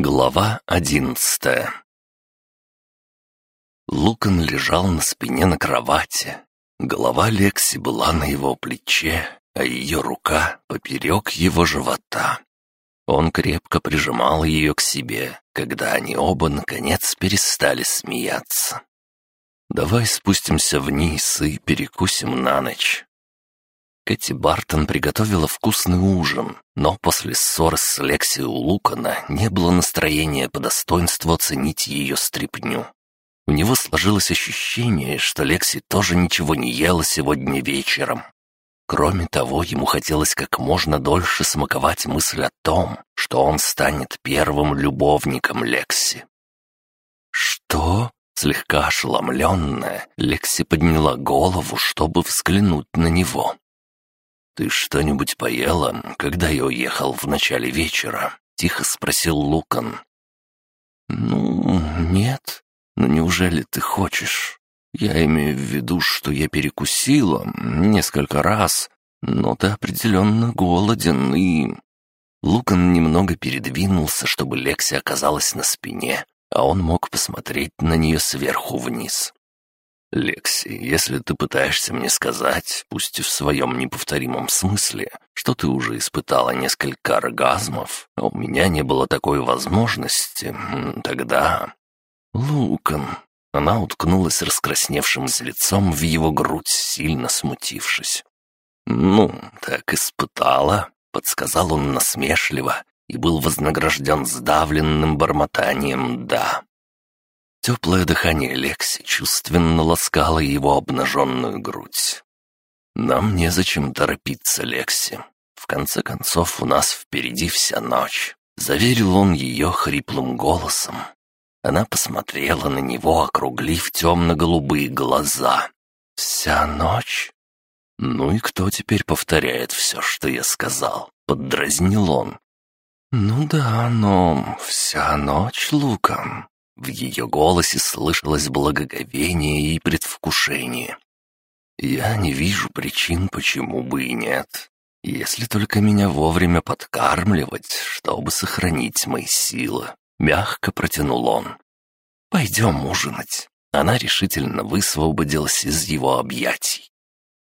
Глава одиннадцатая Лукан лежал на спине на кровати. Голова Лекси была на его плече, а ее рука поперек его живота. Он крепко прижимал ее к себе, когда они оба, наконец, перестали смеяться. «Давай спустимся вниз и перекусим на ночь». Кэти Бартон приготовила вкусный ужин, но после ссоры с Лекси у Лукана не было настроения по достоинству оценить ее стряпню. У него сложилось ощущение, что Лекси тоже ничего не ела сегодня вечером. Кроме того, ему хотелось как можно дольше смаковать мысль о том, что он станет первым любовником Лекси. «Что?» Слегка ошеломленная, Лекси подняла голову, чтобы взглянуть на него. «Ты что-нибудь поела, когда я уехал в начале вечера?» — тихо спросил Лукан. «Ну, нет. Но неужели ты хочешь? Я имею в виду, что я перекусила несколько раз, но ты определенно голоден и...» Лукан немного передвинулся, чтобы Лекси оказалась на спине, а он мог посмотреть на нее сверху вниз. «Лекси, если ты пытаешься мне сказать, пусть и в своем неповторимом смысле, что ты уже испытала несколько оргазмов, а у меня не было такой возможности, тогда...» «Лукан...» Она уткнулась раскрасневшимся лицом в его грудь, сильно смутившись. «Ну, так испытала», — подсказал он насмешливо, и был вознагражден сдавленным бормотанием «да». Теплое дыхание Лекси чувственно ласкало его обнаженную грудь. «Нам незачем торопиться, Лекси. В конце концов, у нас впереди вся ночь», — заверил он ее хриплым голосом. Она посмотрела на него, округлив темно-голубые глаза. «Вся ночь?» «Ну и кто теперь повторяет все, что я сказал?» — поддразнил он. «Ну да, но вся ночь луком». В ее голосе слышалось благоговение и предвкушение. «Я не вижу причин, почему бы и нет. Если только меня вовремя подкармливать, чтобы сохранить мои силы», — мягко протянул он. «Пойдем ужинать». Она решительно высвободилась из его объятий.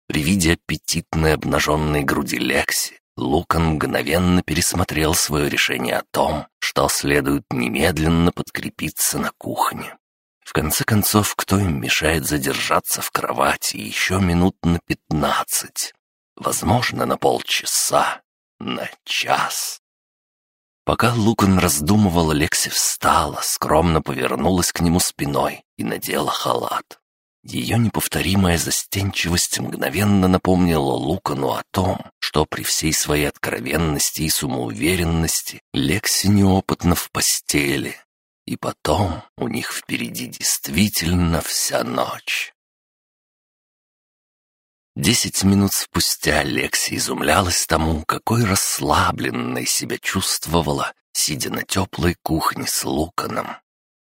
При виде аппетитной обнаженной груди Лекси Лукан мгновенно пересмотрел свое решение о том, что следует немедленно подкрепиться на кухне. В конце концов, кто им мешает задержаться в кровати еще минут на пятнадцать? Возможно, на полчаса, на час. Пока Лукан раздумывал, Лекси встала, скромно повернулась к нему спиной и надела халат. Ее неповторимая застенчивость мгновенно напомнила Лукану о том, что при всей своей откровенности и самоуверенности Лекси неопытна в постели. И потом у них впереди действительно вся ночь. Десять минут спустя Лекси изумлялась тому, какой расслабленной себя чувствовала, сидя на теплой кухне с Луканом.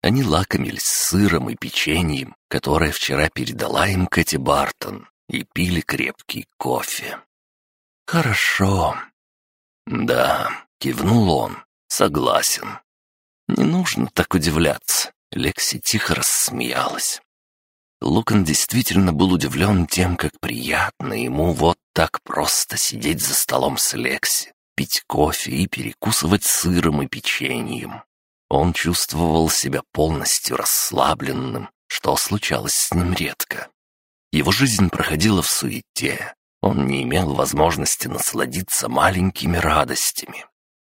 Они лакомились сыром и печеньем, которое вчера передала им Кэти Бартон, и пили крепкий кофе. «Хорошо». «Да», — кивнул он, — «согласен». «Не нужно так удивляться», — Лекси тихо рассмеялась. Лукан действительно был удивлен тем, как приятно ему вот так просто сидеть за столом с Лекси, пить кофе и перекусывать сыром и печеньем. Он чувствовал себя полностью расслабленным, что случалось с ним редко. Его жизнь проходила в суете. Он не имел возможности насладиться маленькими радостями.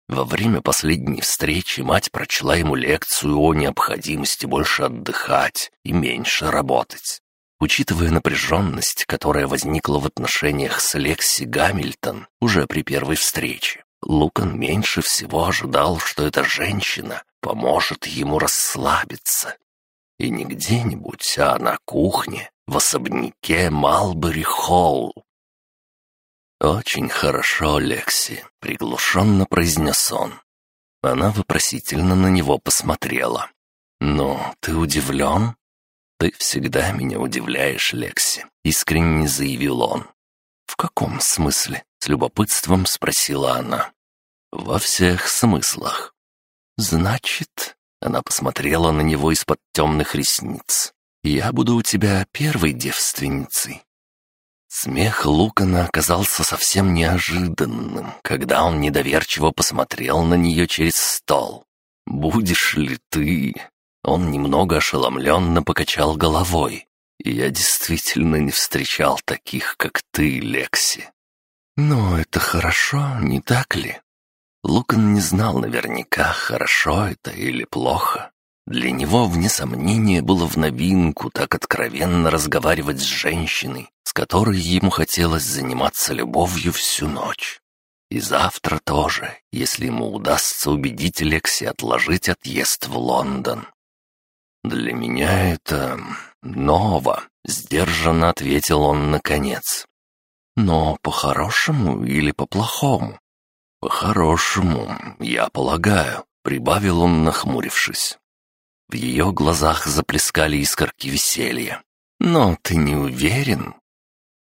Во время последней встречи мать прочла ему лекцию о необходимости больше отдыхать и меньше работать. Учитывая напряженность, которая возникла в отношениях с Лекси Гамильтон уже при первой встрече, Лукан меньше всего ожидал, что эта женщина поможет ему расслабиться. И не где-нибудь, а на кухне, в особняке Малбери-Холл. «Очень хорошо, Лекси», — приглушенно произнес он. Она вопросительно на него посмотрела. «Ну, ты удивлен?» «Ты всегда меня удивляешь, Лекси», — искренне заявил он. «В каком смысле?» — с любопытством спросила она. «Во всех смыслах. «Значит...» — она посмотрела на него из-под темных ресниц. «Я буду у тебя первой девственницей». Смех Лукана оказался совсем неожиданным, когда он недоверчиво посмотрел на нее через стол. «Будешь ли ты?» Он немного ошеломленно покачал головой. «Я действительно не встречал таких, как ты, Лекси». «Но это хорошо, не так ли?» Лукан не знал наверняка, хорошо это или плохо. Для него, вне сомнения, было в новинку так откровенно разговаривать с женщиной, с которой ему хотелось заниматься любовью всю ночь. И завтра тоже, если ему удастся убедить Лекси отложить отъезд в Лондон. «Для меня это ново», — сдержанно ответил он наконец. «Но по-хорошему или по-плохому?» «По-хорошему, я полагаю», — прибавил он, нахмурившись. В ее глазах заплескали искорки веселья. «Но ты не уверен?»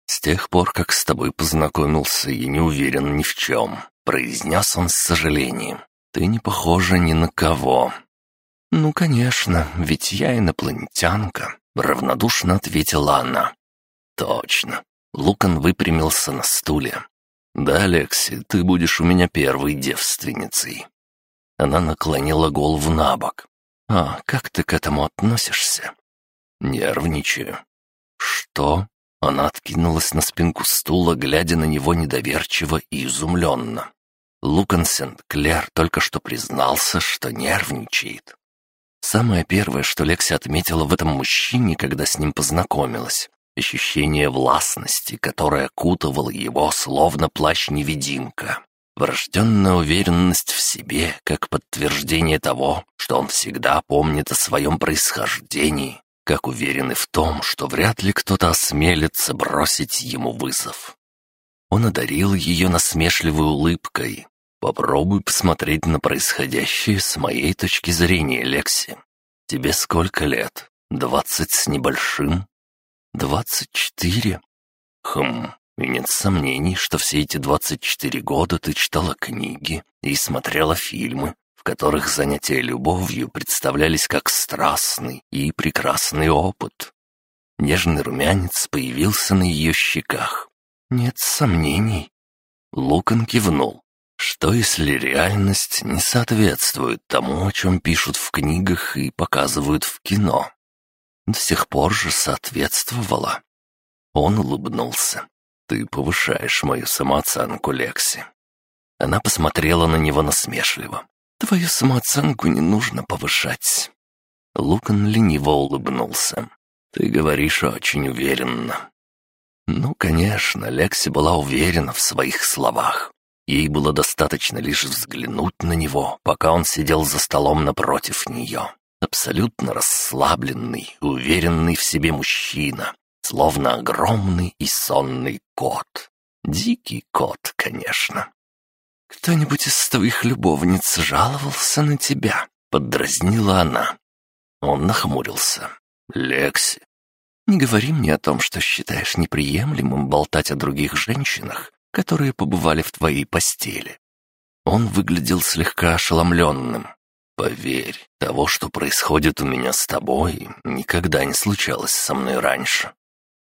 «С тех пор, как с тобой познакомился, я не уверен ни в чем», — произнес он с сожалением. «Ты не похожа ни на кого». «Ну, конечно, ведь я инопланетянка», — равнодушно ответила она. «Точно». Лукан выпрямился на стуле. «Да, Лекси, ты будешь у меня первой девственницей». Она наклонила голову на бок. «А как ты к этому относишься?» «Нервничаю». «Что?» Она откинулась на спинку стула, глядя на него недоверчиво и изумленно. Лукан Сент-Клер только что признался, что нервничает. Самое первое, что Лекси отметила в этом мужчине, когда с ним познакомилась, ощущение властности, которое окутывало его, словно плащ-невидимка. Врожденная уверенность в себе, как подтверждение того, что он всегда помнит о своем происхождении, как уверены в том, что вряд ли кто-то осмелится бросить ему вызов. Он одарил ее насмешливой улыбкой. «Попробуй посмотреть на происходящее с моей точки зрения, Лекси. Тебе сколько лет? Двадцать с небольшим?» «Двадцать четыре?» «Хм, и нет сомнений, что все эти 24 года ты читала книги и смотрела фильмы, в которых занятия любовью представлялись как страстный и прекрасный опыт. Нежный румянец появился на ее щеках. Нет сомнений. Лукан кивнул. Что если реальность не соответствует тому, о чем пишут в книгах и показывают в кино? До сих пор же соответствовала. Он улыбнулся. «Ты повышаешь мою самооценку, Лекси». Она посмотрела на него насмешливо. «Твою самооценку не нужно повышать». Лукан лениво улыбнулся. «Ты говоришь очень уверенно». Ну, конечно, Лекси была уверена в своих словах. Ей было достаточно лишь взглянуть на него, пока он сидел за столом напротив нее. Абсолютно расслабленный, уверенный в себе мужчина, словно огромный и сонный кот. Дикий кот, конечно. «Кто-нибудь из твоих любовниц жаловался на тебя?» — поддразнила она. Он нахмурился. «Лекси, не говори мне о том, что считаешь неприемлемым болтать о других женщинах, которые побывали в твоей постели». Он выглядел слегка ошеломленным. «Поверь, того, что происходит у меня с тобой, никогда не случалось со мной раньше.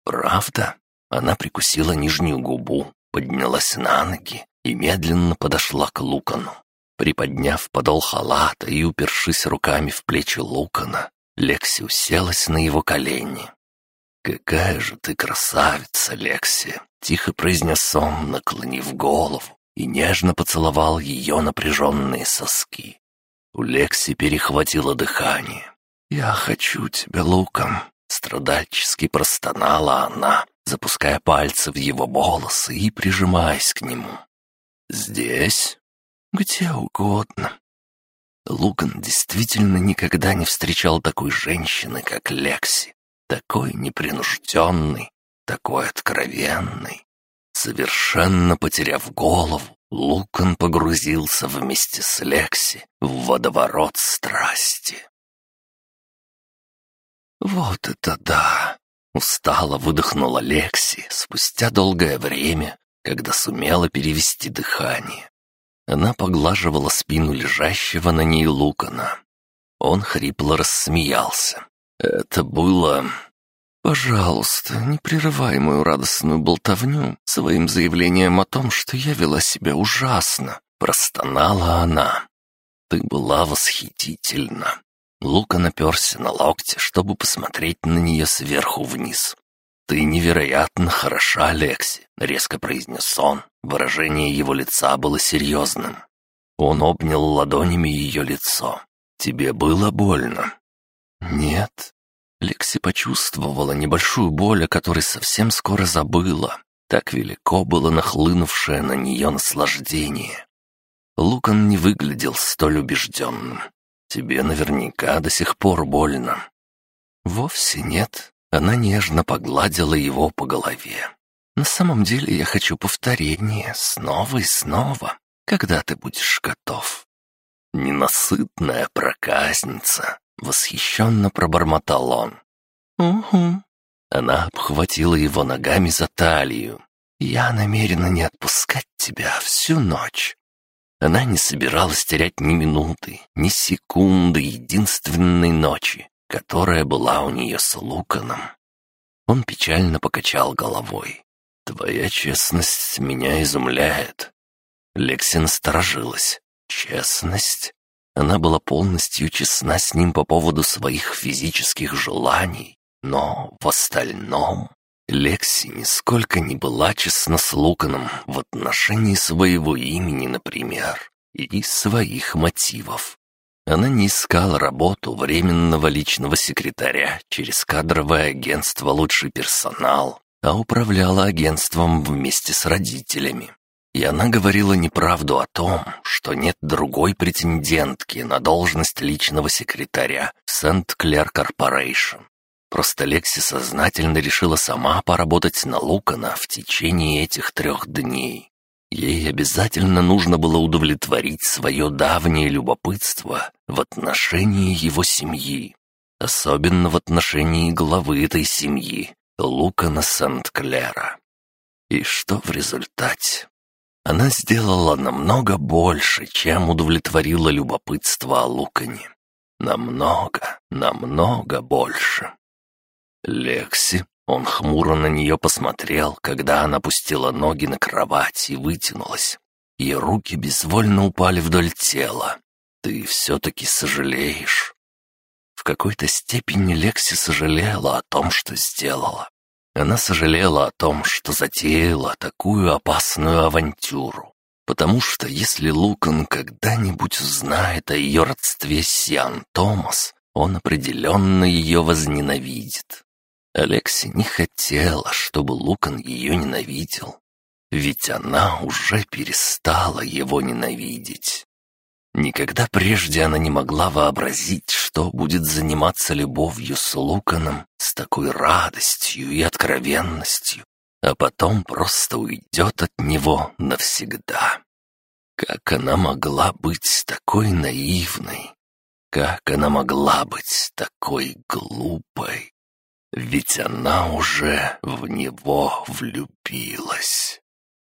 «Правда?» Она прикусила нижнюю губу, поднялась на ноги и медленно подошла к Лукану. Приподняв подол халата и упершись руками в плечи Лукана, Лекси уселась на его колени. «Какая же ты красавица, Лекси!» — тихо произнес он, наклонив голову, и нежно поцеловал ее напряженные соски. У Лекси перехватило дыхание. «Я хочу тебя, Лукан!» Страдальчески простонала она, запуская пальцы в его волосы и прижимаясь к нему. «Здесь?» «Где угодно». Лукан действительно никогда не встречал такой женщины, как Лекси. Такой непринужденный, такой откровенный. Совершенно потеряв голову, Лукан погрузился вместе с Лекси в водоворот страсти. «Вот это да!» — устало выдохнула Лекси спустя долгое время, когда сумела перевести дыхание. Она поглаживала спину лежащего на ней Лукана. Он хрипло рассмеялся. Это было... «Пожалуйста, не прерывай мою радостную болтовню своим заявлением о том, что я вела себя ужасно», — простонала она. «Ты была восхитительна». Лука наперся на локте, чтобы посмотреть на нее сверху вниз. «Ты невероятно хороша, Лекси», — резко произнес он. Выражение его лица было серьезным. Он обнял ладонями ее лицо. «Тебе было больно?» «Нет». Лекси почувствовала небольшую боль, о которой совсем скоро забыла. Так велико было нахлынувшее на нее наслаждение. Лукан не выглядел столь убежденным. «Тебе наверняка до сих пор больно». «Вовсе нет». Она нежно погладила его по голове. «На самом деле я хочу повторения, снова и снова, когда ты будешь готов». «Ненасытная проказница!» — восхищенно пробормотал он. «Угу». Она обхватила его ногами за талию. «Я намерена не отпускать тебя всю ночь». Она не собиралась терять ни минуты, ни секунды единственной ночи, которая была у нее с Луканом. Он печально покачал головой. «Твоя честность меня изумляет». Лекси насторожилась. Честность? Она была полностью честна с ним по поводу своих физических желаний, но в остальном Лекси нисколько не была честна с Луканом в отношении своего имени, например, и своих мотивов. Она не искала работу временного личного секретаря через кадровое агентство «Лучший персонал», а управляла агентством вместе с родителями. И она говорила неправду о том, что нет другой претендентки на должность личного секретаря Сент-Клер Корпорейшн. Просто Лекси сознательно решила сама поработать на Лукана в течение этих трех дней. Ей обязательно нужно было удовлетворить свое давнее любопытство в отношении его семьи, особенно в отношении главы этой семьи, Лукана Сент-Клера. И что в результате? Она сделала намного больше, чем удовлетворила любопытство о Лукане. Намного, намного больше. «Лекси?» Он хмуро на нее посмотрел, когда она пустила ноги на кровать и вытянулась. Ее руки безвольно упали вдоль тела. «Ты все-таки сожалеешь?» В какой-то степени Лекси сожалела о том, что сделала. Она сожалела о том, что затеяла такую опасную авантюру. Потому что если Лукан когда-нибудь узнает о ее родстве с Сиан Томас, он определенно ее возненавидит. Алекси не хотела, чтобы Лукан ее ненавидел. Ведь она уже перестала его ненавидеть. Никогда прежде она не могла вообразить, что будет заниматься любовью с Луканом с такой радостью и откровенностью, а потом просто уйдет от него навсегда. Как она могла быть такой наивной? Как она могла быть такой глупой? Ведь она уже в него влюбилась.